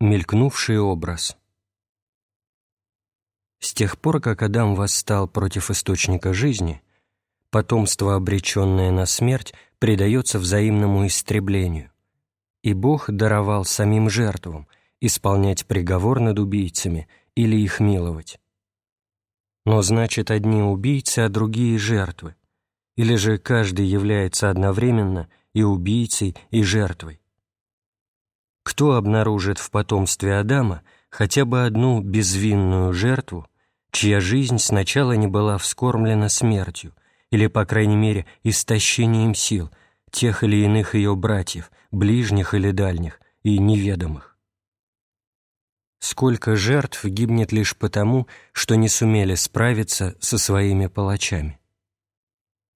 Мелькнувший образ С тех пор, как Адам восстал против источника жизни, потомство, обреченное на смерть, предается взаимному истреблению, и Бог даровал самим жертвам исполнять приговор над убийцами или их миловать. Но значит, одни убийцы, а другие жертвы, или же каждый является одновременно и убийцей, и жертвой. Кто обнаружит в потомстве Адама хотя бы одну безвинную жертву, чья жизнь сначала не была вскормлена смертью или, по крайней мере, истощением сил тех или иных ее братьев, ближних или дальних, и неведомых? Сколько жертв гибнет лишь потому, что не сумели справиться со своими палачами?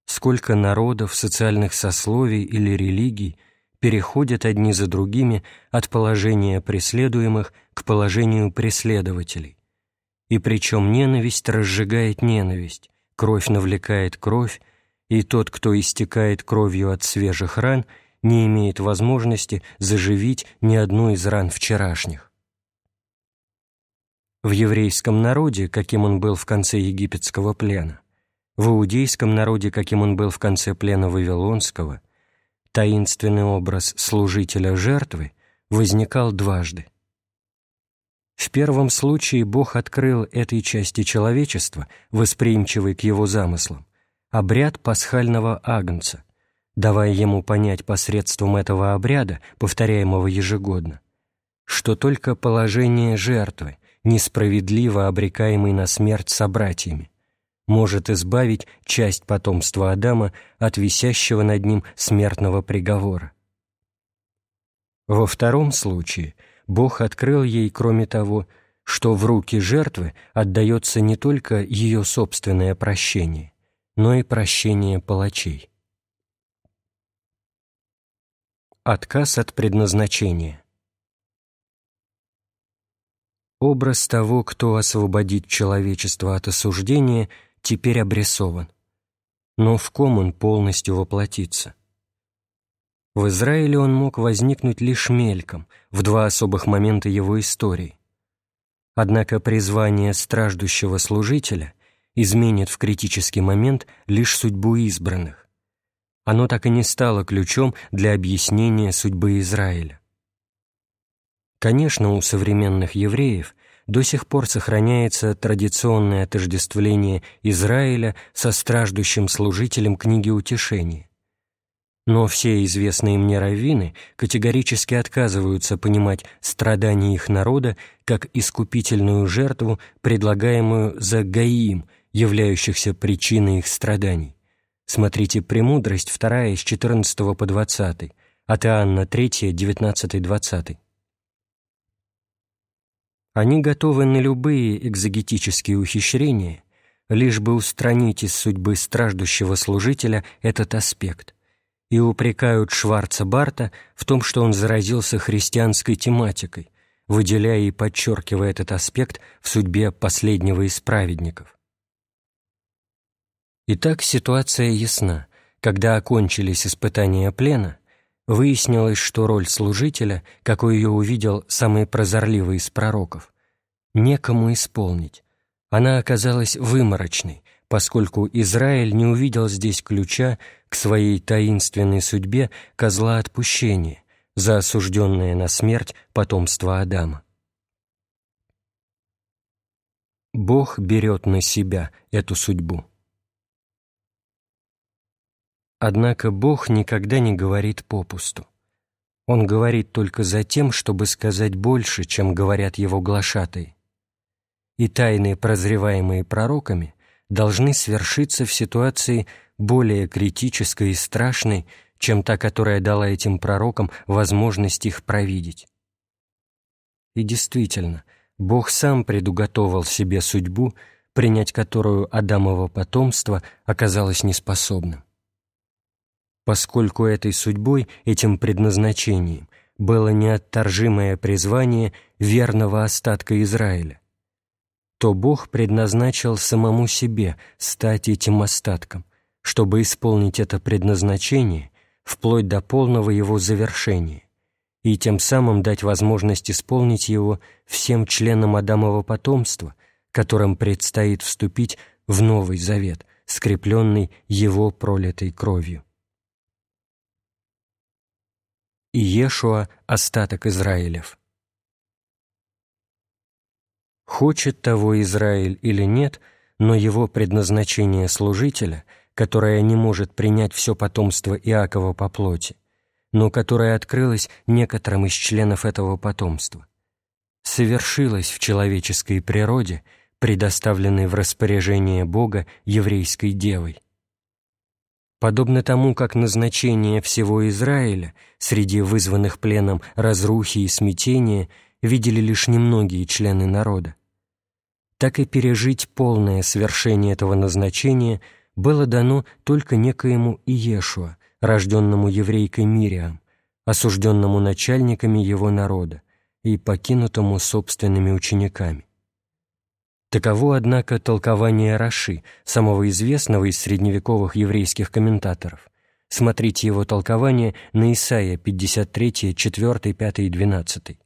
Сколько народов, социальных сословий или религий – переходят одни за другими от положения преследуемых к положению преследователей. И причем ненависть разжигает ненависть, кровь навлекает кровь, и тот, кто истекает кровью от свежих ран, не имеет возможности заживить ни одну из ран вчерашних. В еврейском народе, каким он был в конце египетского плена, в иудейском народе, каким он был в конце плена Вавилонского – таинственный образ служителя жертвы возникал дважды. В первом случае Бог открыл этой части человечества, восприимчивой к его замыслам, обряд пасхального агнца, давая ему понять посредством этого обряда, повторяемого ежегодно, что только положение жертвы, несправедливо обрекаемой на смерть собратьями, может избавить часть потомства Адама от висящего над ним смертного приговора. Во втором случае Бог открыл ей, кроме того, что в руки жертвы отдается не только ее собственное прощение, но и прощение палачей. Отказ от предназначения Образ того, кто освободит человечество от осуждения – теперь обрисован. Но в ком он полностью воплотится? В Израиле он мог возникнуть лишь мельком, в два особых момента его истории. Однако призвание страждущего служителя изменит в критический момент лишь судьбу избранных. Оно так и не стало ключом для объяснения судьбы Израиля. Конечно, у современных евреев до сих пор сохраняется традиционное отождествление Израиля со страждущим служителем книги утешения. Но все известные мне раввины категорически отказываются понимать страдания их народа как искупительную жертву, предлагаемую за гаим, являющихся причиной их страданий. Смотрите «Премудрость» 2 с 14 по 20, от Иоанна 3, 19-20. Они готовы на любые экзогетические ухищрения, лишь бы устранить из судьбы страждущего служителя этот аспект, и упрекают Шварца Барта в том, что он заразился христианской тематикой, выделяя и подчеркивая этот аспект в судьбе последнего из праведников. Итак, ситуация ясна. Когда окончились испытания плена, выяснилось, что роль служителя, какой ее увидел самый прозорливый из пророков, некому исполнить. Она оказалась выморочной, поскольку Израиль не увидел здесь ключа к своей таинственной судьбе козла отпущения за осужденное на смерть потомство Адама. Бог берет на себя эту судьбу. Однако Бог никогда не говорит попусту. Он говорит только за тем, чтобы сказать больше, чем говорят его глашатые. И тайны, прозреваемые пророками, должны свершиться в ситуации более критической и страшной, чем та, которая дала этим пророкам возможность их провидеть. И действительно, Бог сам предуготовал себе судьбу, принять которую Адамово потомство оказалось неспособным поскольку этой судьбой, этим предназначением, было неотторжимое призвание верного остатка Израиля, то Бог предназначил самому себе стать этим остатком, чтобы исполнить это предназначение вплоть до полного его завершения и тем самым дать возможность исполнить его всем членам Адамова потомства, которым предстоит вступить в Новый Завет, скрепленный его пролитой кровью. Иешуа – остаток Израилев. Хочет того Израиль или нет, но его предназначение служителя, которое не может принять все потомство Иакова по плоти, но которое открылось некоторым из членов этого потомства, совершилось в человеческой природе, предоставленной в распоряжение Бога еврейской девой. Подобно тому, как назначение всего Израиля среди вызванных пленом разрухи и смятения видели лишь немногие члены народа, так и пережить полное свершение этого назначения было дано только некоему Иешуа, рожденному еврейкой Мириам, осужденному начальниками его народа и покинутому собственными учениками. Таково, однако, толкование Раши, самого известного из средневековых еврейских комментаторов. Смотрите его толкование на Исаия 53, 4, 5 и 12.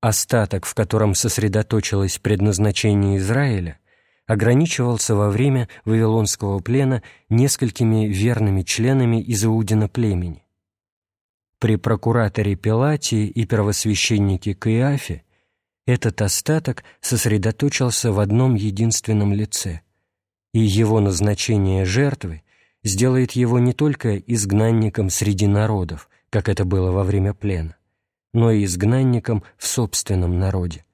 Остаток, в котором сосредоточилось предназначение Израиля, ограничивался во время Вавилонского плена несколькими верными членами из Иудина племени. При прокураторе Пилате и первосвященнике Каиафе этот остаток сосредоточился в одном единственном лице, и его назначение жертвы сделает его не только изгнанником среди народов, как это было во время плена, но и изгнанником в собственном народе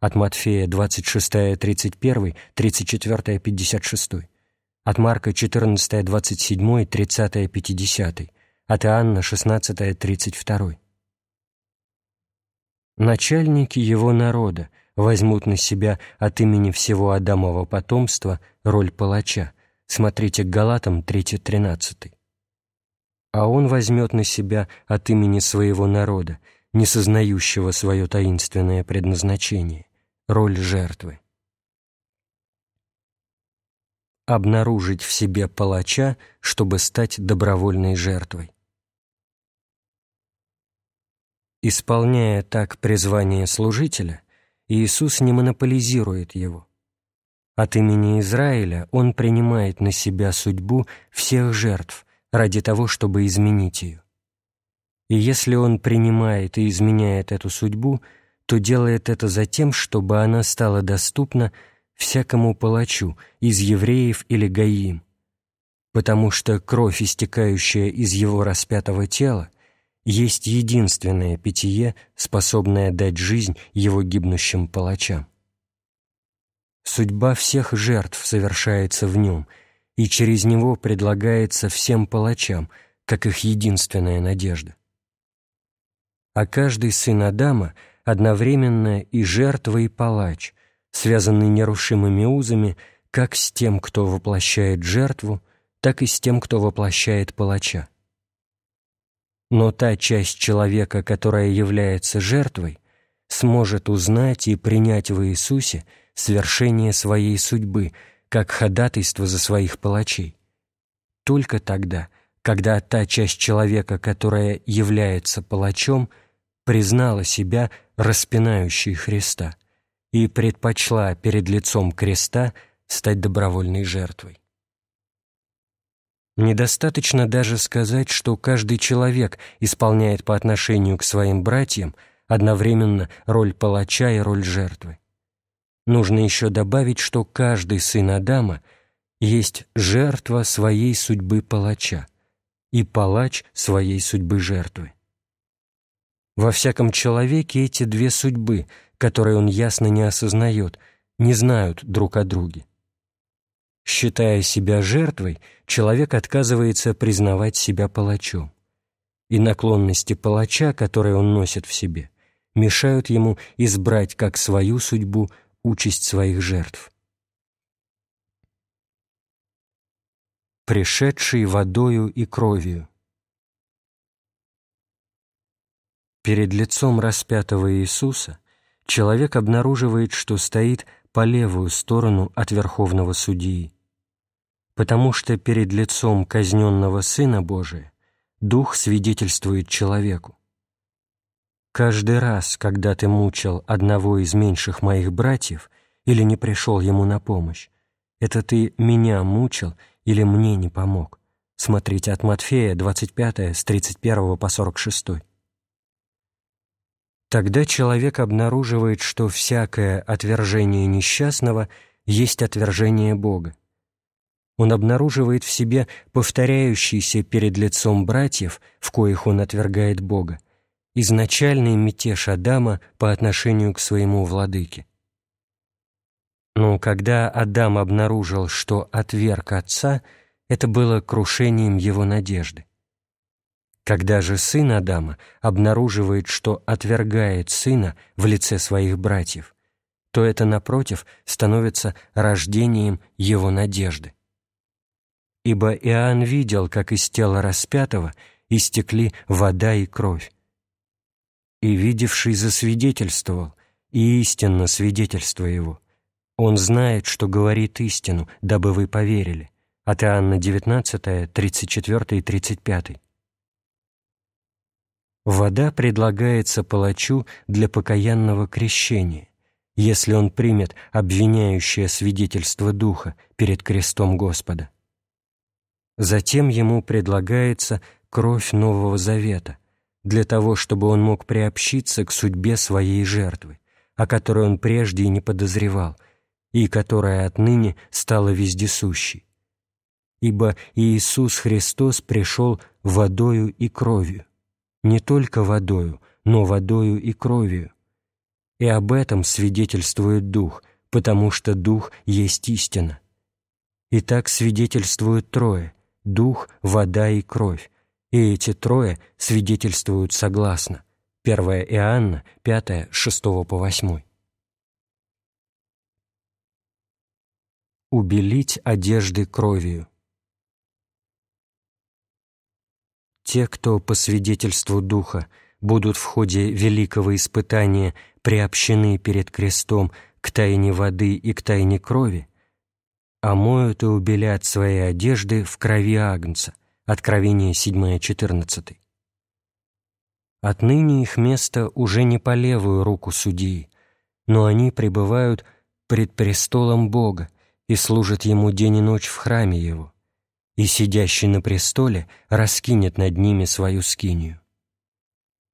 от Матфея 26, 31, 34, 56, от Марка 14, 27, 30, 50, от Иоанна 16, 32. Начальники его народа возьмут на себя от имени всего Адамова потомства роль палача. Смотрите Галатам 3.13. А он возьмет на себя от имени своего народа, не сознающего свое таинственное предназначение, роль жертвы. Обнаружить в себе палача, чтобы стать добровольной жертвой. Исполняя так призвание служителя, Иисус не монополизирует его. От имени Израиля Он принимает на себя судьбу всех жертв ради того, чтобы изменить ее. И если Он принимает и изменяет эту судьбу – то делает это за тем, чтобы она стала доступна всякому палачу из евреев или гаим, потому что кровь, истекающая из его распятого тела, есть единственное питье, способное дать жизнь его гибнущим палачам. Судьба всех жертв совершается в нем, и через него предлагается всем палачам, как их единственная надежда. А каждый сын Адама — одновременно и жертва, и палач, связанный нерушимыми узами как с тем, кто воплощает жертву, так и с тем, кто воплощает палача. Но та часть человека, которая является жертвой, сможет узнать и принять в Иисусе свершение своей судьбы, как ходатайство за своих палачей. Только тогда, когда та часть человека, которая является палачом, признала себя распинающей Христа и предпочла перед лицом креста стать добровольной жертвой. Недостаточно даже сказать, что каждый человек исполняет по отношению к своим братьям одновременно роль палача и роль жертвы. Нужно еще добавить, что каждый сын Адама есть жертва своей судьбы палача и палач своей судьбы жертвы. Во всяком человеке эти две судьбы, которые он ясно не осознает, не знают друг о друге. Считая себя жертвой, человек отказывается признавать себя палачом. И наклонности палача, которые он носит в себе, мешают ему избрать как свою судьбу участь своих жертв. Пришедший водою и кровью Перед лицом распятого Иисуса человек обнаруживает, что стоит по левую сторону от Верховного Судьи, потому что перед лицом казненного Сына Божия Дух свидетельствует человеку. Каждый раз, когда ты мучил одного из меньших моих братьев или не пришел ему на помощь, это ты меня мучил или мне не помог. Смотрите от Матфея 25 с 31 по 46. Тогда человек обнаруживает, что всякое отвержение несчастного есть отвержение Бога. Он обнаруживает в себе повторяющийся перед лицом братьев, в коих он отвергает Бога, изначальный мятеж Адама по отношению к своему владыке. Но когда Адам обнаружил, что отверг отца, это было крушением его надежды. Когда же сын Адама обнаруживает, что отвергает сына в лице своих братьев, то это, напротив, становится рождением его надежды. Ибо Иоанн видел, как из тела распятого истекли вода и кровь. И видевший засвидетельствовал, и истинно свидетельство его. Он знает, что говорит истину, дабы вы поверили. От Иоанна 19, 34 и 35. Вода предлагается палачу для покаянного крещения, если он примет обвиняющее свидетельство Духа перед крестом Господа. Затем ему предлагается кровь Нового Завета, для того, чтобы он мог приобщиться к судьбе своей жертвы, о которой он прежде и не подозревал, и которая отныне стала вездесущей. Ибо Иисус Христос пришел водою и кровью, не только водою, но водою и кровью. И об этом свидетельствует Дух, потому что Дух есть истина. И так свидетельствуют трое – Дух, вода и кровь, и эти трое свидетельствуют согласно. 1 Иоанна, 5, 6 по 8. Убелить одежды кровью. Те, кто по свидетельству Духа будут в ходе великого испытания приобщены перед крестом к тайне воды и к тайне крови, омоют и убелят свои одежды в крови Агнца. Откровение 7.14. Отныне их место уже не по левую руку судьи, но они пребывают пред престолом Бога и служат Ему день и ночь в храме Его и сидящий на престоле раскинет над ними свою скинию.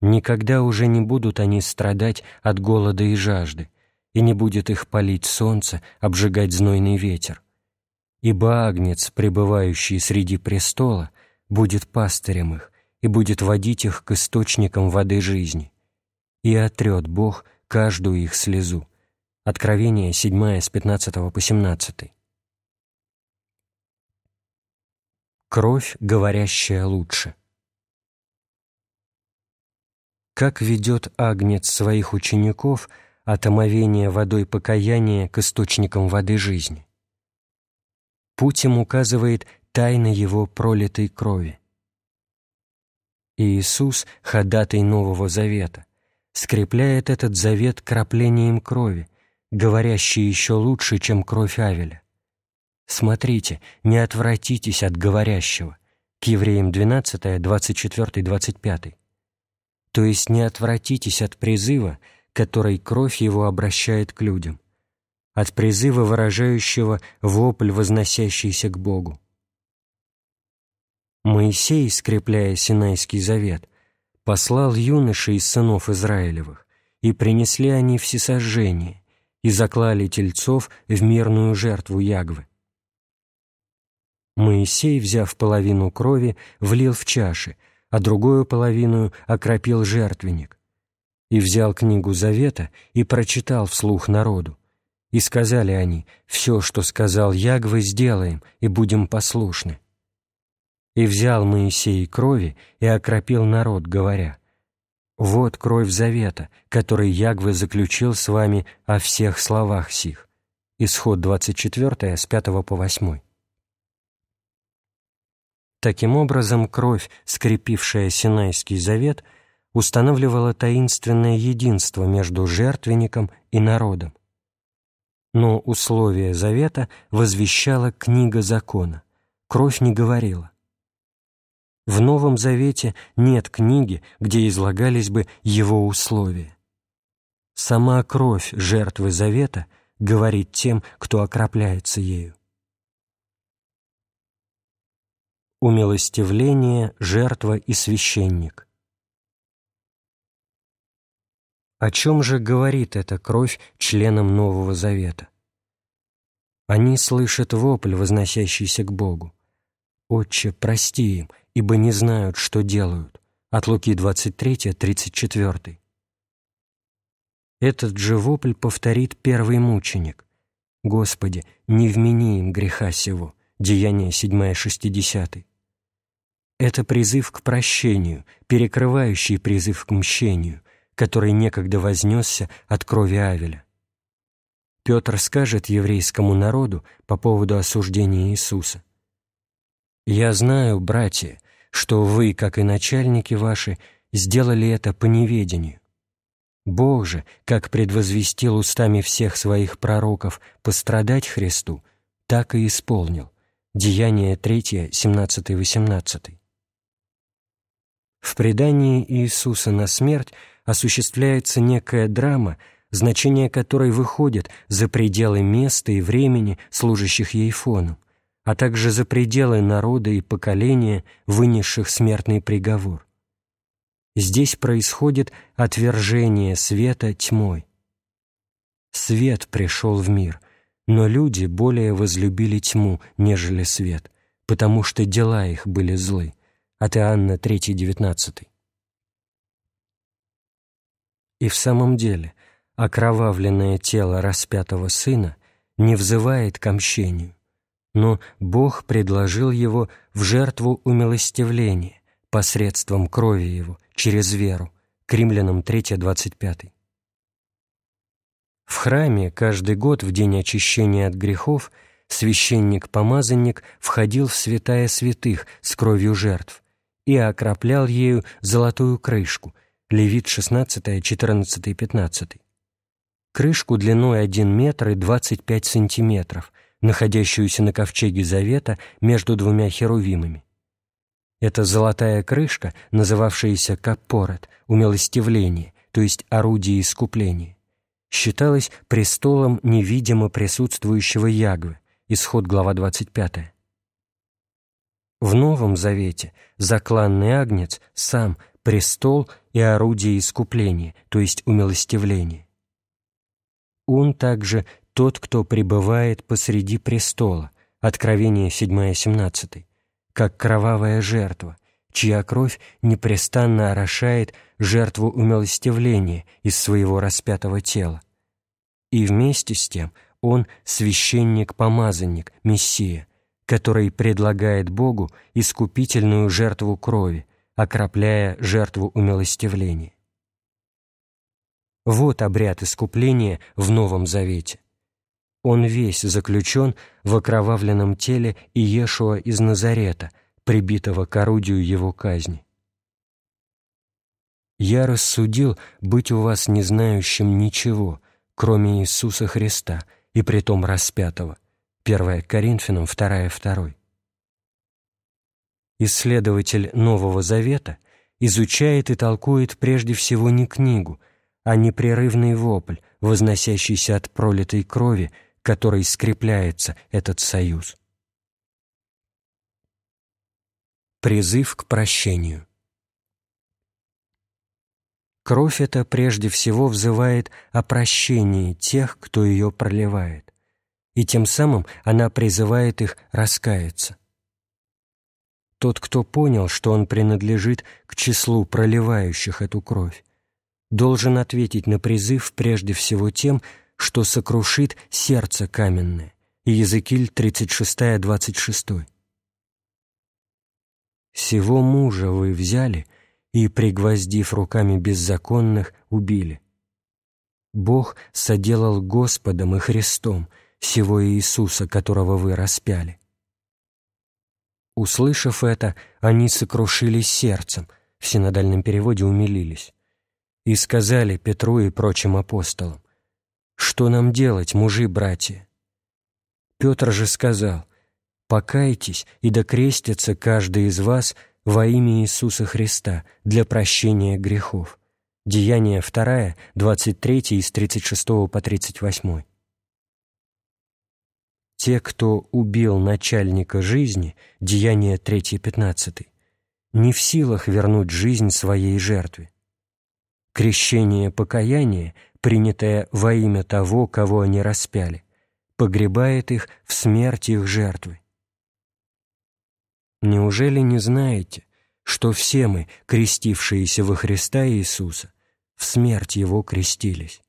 Никогда уже не будут они страдать от голода и жажды, и не будет их палить солнце, обжигать знойный ветер. Ибо Агнец, пребывающий среди престола, будет пастырем их и будет водить их к источникам воды жизни. И отрет Бог каждую их слезу. Откровение 7 с 15 по 17. Кровь, говорящая лучше. Как ведет Агнец своих учеников от омовения водой покаяния к источникам воды жизни? Путь им указывает тайна его пролитой крови. Иисус, ходатай Нового Завета, скрепляет этот завет краплением крови, говорящей еще лучше, чем кровь Авеля. Смотрите, не отвратитесь от говорящего. К евреям 12, 24, 25. То есть не отвратитесь от призыва, который кровь его обращает к людям, от призыва, выражающего вопль, возносящийся к Богу. Моисей, скрепляя Синайский завет, послал юношей из сынов Израилевых, и принесли они всесожжение, и заклали тельцов в мирную жертву Ягвы. Моисей, взяв половину крови, влил в чаши, а другую половину окропил жертвенник. И взял книгу Завета и прочитал вслух народу. И сказали они, «Все, что сказал Ягвы, сделаем, и будем послушны». И взял Моисей крови и окропил народ, говоря, «Вот кровь Завета, который Ягвы заключил с вами о всех словах сих». Исход 24, с 5 по 8. Таким образом, кровь, скрепившая Синайский завет, устанавливала таинственное единство между жертвенником и народом. Но условие завета возвещала книга закона, кровь не говорила. В Новом Завете нет книги, где излагались бы его условия. Сама кровь жертвы Завета говорит тем, кто окропляется ею. Умилостивление, жертва и священник. О чем же говорит эта кровь членам Нового Завета? Они слышат вопль, возносящийся к Богу. «Отче, прости им, ибо не знают, что делают». От Луки 23, 34. Этот же вопль повторит первый мученик. «Господи, не вмени им греха сего». Деяние 7, 60. Это призыв к прощению, перекрывающий призыв к мщению, который некогда вознесся от крови Авеля. Петр скажет еврейскому народу по поводу осуждения Иисуса. «Я знаю, братья, что вы, как и начальники ваши, сделали это по неведению. Бог же, как предвозвестил устами всех своих пророков пострадать Христу, так и исполнил». Деяние 3, 17-18. В предании Иисуса на смерть осуществляется некая драма, значение которой выходит за пределы места и времени, служащих ей фоном а также за пределы народа и поколения, вынесших смертный приговор. Здесь происходит отвержение света тьмой. Свет пришел в мир, но люди более возлюбили тьму, нежели свет, потому что дела их были злы. От Иоанна 3:19. И в самом деле, окровавленное тело распятого сына не взывает к мщению, но Бог предложил его в жертву умилостивления посредством крови его, через веру, к римлянам 3.25. В храме каждый год в день очищения от грехов священник-помазанник входил в святая святых с кровью жертв и окроплял ею золотую крышку, Левит 16, 14, 15. Крышку длиной 1 метр и 25 сантиметров, находящуюся на ковчеге Завета между двумя херувимами. Эта золотая крышка, называвшаяся капорет, умилостивление, то есть орудие искупления, считалась престолом невидимо присутствующего Ягвы, исход глава 25. В Новом Завете закланный агнец сам престол и орудие искупления, то есть умилостивления. Он также тот, кто пребывает посреди престола, Откровение 7-17, как кровавая жертва, чья кровь непрестанно орошает жертву умилостивления из своего распятого тела. И вместе с тем он священник-помазанник, Мессия, который предлагает Богу искупительную жертву крови, окропляя жертву умилостивления. Вот обряд искупления в Новом Завете. Он весь заключен в окровавленном теле Иешуа из Назарета, прибитого к орудию его казни. «Я рассудил быть у вас не знающим ничего, кроме Иисуса Христа, и притом распятого». 1 Коринфянам 2.2. Исследователь Нового Завета изучает и толкует прежде всего не книгу, а непрерывный вопль, возносящийся от пролитой крови, которой скрепляется этот союз. Призыв к прощению. Кровь эта прежде всего взывает о прощении тех, кто ее проливает, и тем самым она призывает их раскаяться. Тот, кто понял, что он принадлежит к числу проливающих эту кровь, должен ответить на призыв прежде всего тем, что сокрушит сердце каменное. Иезекииль 36, 26. «Сего мужа вы взяли и, пригвоздив руками беззаконных, убили. Бог соделал Господом и Христом сего Иисуса, которого вы распяли». Услышав это, они сокрушились сердцем, в синодальном переводе умилились, и сказали Петру и прочим апостолам, что нам делать, мужи-братья? Петр же сказал, «Покайтесь, и докрестится каждый из вас во имя Иисуса Христа для прощения грехов. Деяние 2, 23 из 36 по 38. Те, кто убил начальника жизни, Деяние 3, 15, не в силах вернуть жизнь своей жертве. Крещение покаяния, принятое во имя того, кого они распяли, погребает их в смерть их жертвы. Неужели не знаете, что все мы, крестившиеся во Христа Иисуса, в смерть Его крестились?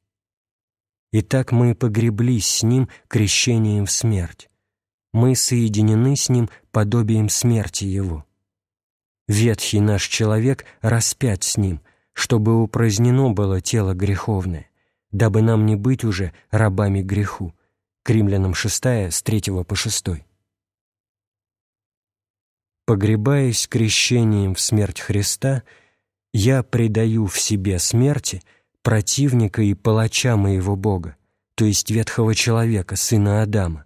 Итак, мы погреблись с Ним крещением в смерть. Мы соединены с Ним подобием смерти Его. Ветхий наш человек распят с Ним, чтобы упразднено было тело греховное, дабы нам не быть уже рабами греху. К римлянам 6, с 3 по 6 погребаясь крещением в смерть Христа, я предаю в себе смерти противника и палача моего Бога, то есть ветхого человека, сына Адама,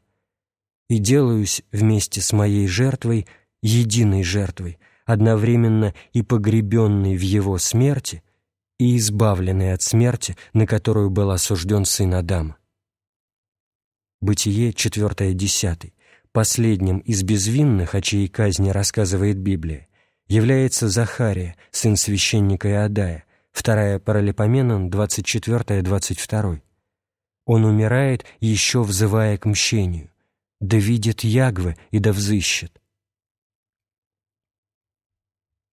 и делаюсь вместе с моей жертвой единой жертвой, одновременно и погребенной в его смерти, и избавленной от смерти, на которую был осужден сын Адама. Бытие 4, 10. Последним из безвинных, о чьей казни рассказывает Библия, является Захария, сын священника Иодая, вторая Паралипоменон, 24-22. Он умирает, еще взывая к мщению. «Да видит Ягвы и да взыщет».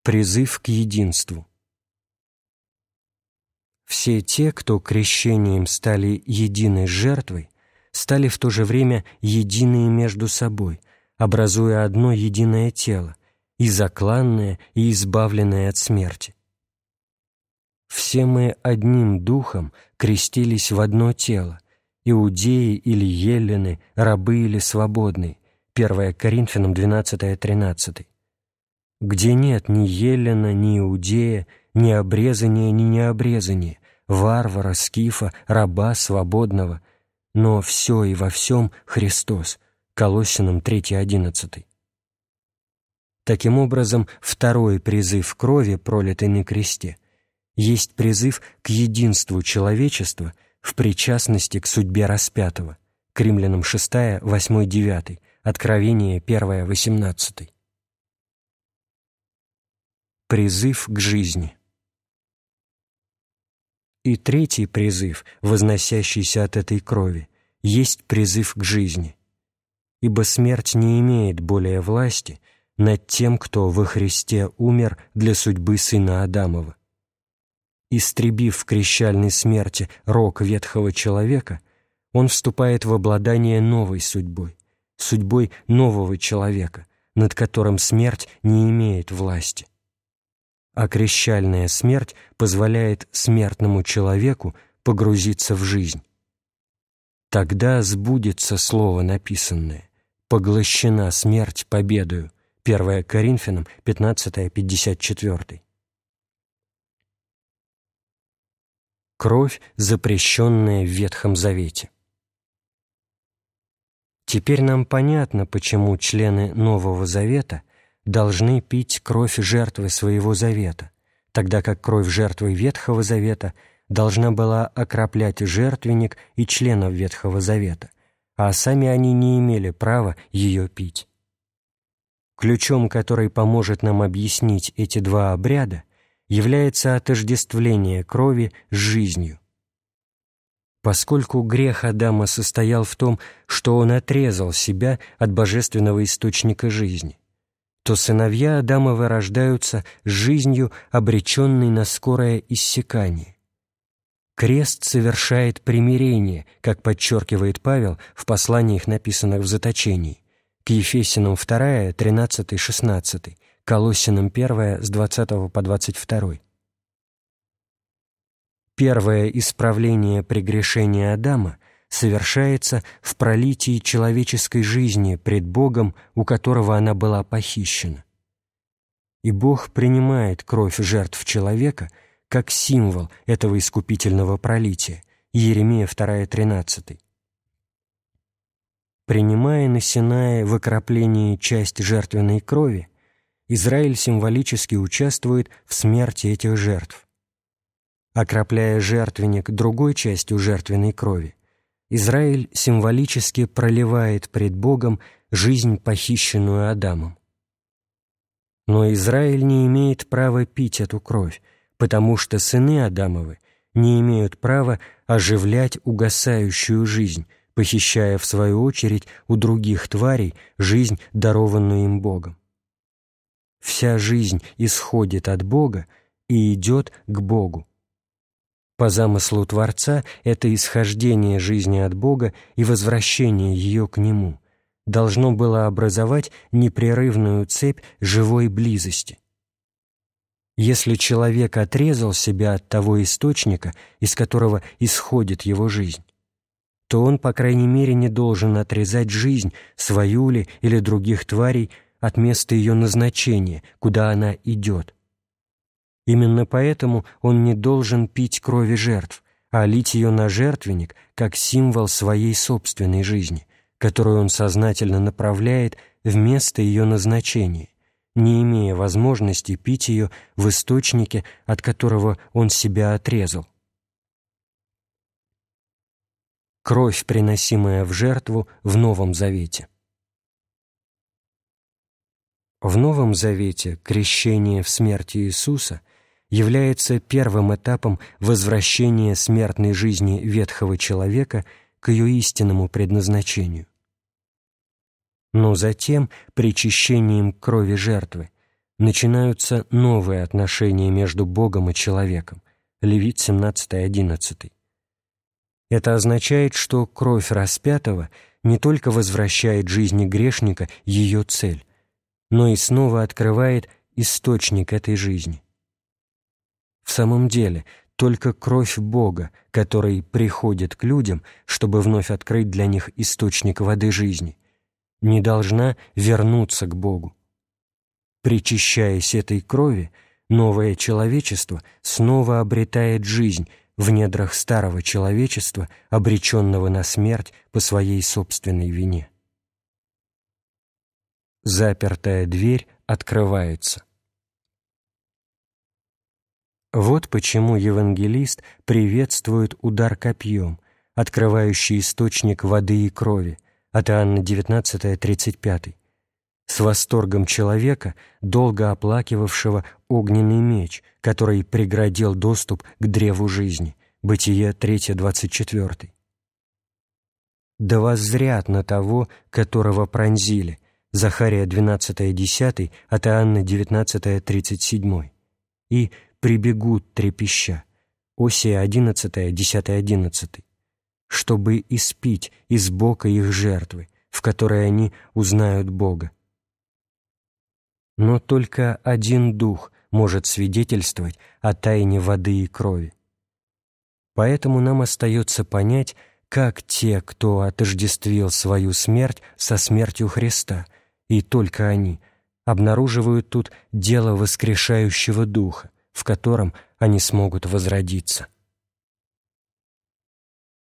Призыв к единству. Все те, кто крещением стали единой жертвой, стали в то же время единые между собой, образуя одно единое тело, и закланное, и избавленное от смерти. Все мы одним духом крестились в одно тело, иудеи или елены, рабы или свободные, 1 Коринфянам 12-13. Где нет ни елена, ни иудея, ни обрезания, ни необрезания, варвара, скифа, раба, свободного, но все и во всем Христос. Колоссянам 3.11. Таким образом, второй призыв крови, пролитой на кресте, есть призыв к единству человечества в причастности к судьбе распятого. К римлянам 6, 8, 9, Откровение 1, 18. Призыв к жизни. И третий призыв, возносящийся от этой крови, есть призыв к жизни. Ибо смерть не имеет более власти над тем, кто во Христе умер для судьбы Сына Адамова. Истребив в крещальной смерти рок ветхого человека, он вступает в обладание новой судьбой, судьбой нового человека, над которым смерть не имеет власти а крещальная смерть позволяет смертному человеку погрузиться в жизнь. Тогда сбудется слово написанное «Поглощена смерть победою» 1 Коринфянам 15-54. Кровь, запрещенная в Ветхом Завете. Теперь нам понятно, почему члены Нового Завета должны пить кровь жертвы своего завета, тогда как кровь жертвы Ветхого Завета должна была окроплять жертвенник и членов Ветхого Завета, а сами они не имели права ее пить. Ключом, который поможет нам объяснить эти два обряда, является отождествление крови с жизнью. Поскольку грех Адама состоял в том, что он отрезал себя от божественного источника жизни, то сыновья Адамовы рождаются с жизнью, обреченной на скорое иссякание. Крест совершает примирение, как подчеркивает Павел в посланиях, написанных в заточении, к Ефесянам 2, 13, 16, Колоссянам 1, с 20 по 22. Первое исправление прегрешения Адама совершается в пролитии человеческой жизни пред Богом, у которого она была похищена. И Бог принимает кровь жертв человека как символ этого искупительного пролития. Иеремия 2.13. Принимая на Синае в окроплении часть жертвенной крови, Израиль символически участвует в смерти этих жертв. Окропляя жертвенник другой частью жертвенной крови, Израиль символически проливает пред Богом жизнь, похищенную Адамом. Но Израиль не имеет права пить эту кровь, потому что сыны Адамовы не имеют права оживлять угасающую жизнь, похищая в свою очередь у других тварей жизнь, дарованную им Богом. Вся жизнь исходит от Бога и идет к Богу. По замыслу Творца это исхождение жизни от Бога и возвращение ее к Нему должно было образовать непрерывную цепь живой близости. Если человек отрезал себя от того источника, из которого исходит его жизнь, то он, по крайней мере, не должен отрезать жизнь, свою ли или других тварей, от места ее назначения, куда она идет – Именно поэтому он не должен пить крови жертв, а лить ее на жертвенник как символ своей собственной жизни, которую он сознательно направляет вместо ее назначения, не имея возможности пить ее в источнике, от которого он себя отрезал. Кровь, приносимая в жертву в Новом Завете. В Новом Завете крещение в смерти Иисуса является первым этапом возвращения смертной жизни ветхого человека к ее истинному предназначению. Но затем, причащением крови жертвы, начинаются новые отношения между Богом и человеком. Левит 17.11. Это означает, что кровь распятого не только возвращает жизни грешника ее цель, но и снова открывает источник этой жизни – в самом деле, только кровь Бога, который приходит к людям, чтобы вновь открыть для них источник воды жизни, не должна вернуться к Богу. Причащаясь этой крови, новое человечество снова обретает жизнь в недрах старого человечества, обреченного на смерть по своей собственной вине. Запертая дверь открывается. Вот почему евангелист приветствует удар копьем, открывающий источник воды и крови, от Иоанна 19:35, с восторгом человека, долго оплакивавшего огненный меч, который преградил доступ к древу жизни. Бытие 3:24. Да воззрят на того, которого пронзили. Захария 12:10 от Иоанна 19:37. И прибегут трепеща. Осия 11, 10, 11. Чтобы испить из бока их жертвы, в которой они узнают Бога. Но только один дух может свидетельствовать о тайне воды и крови. Поэтому нам остается понять, как те, кто отождествил свою смерть со смертью Христа, и только они, обнаруживают тут дело воскрешающего духа, в котором они смогут возродиться.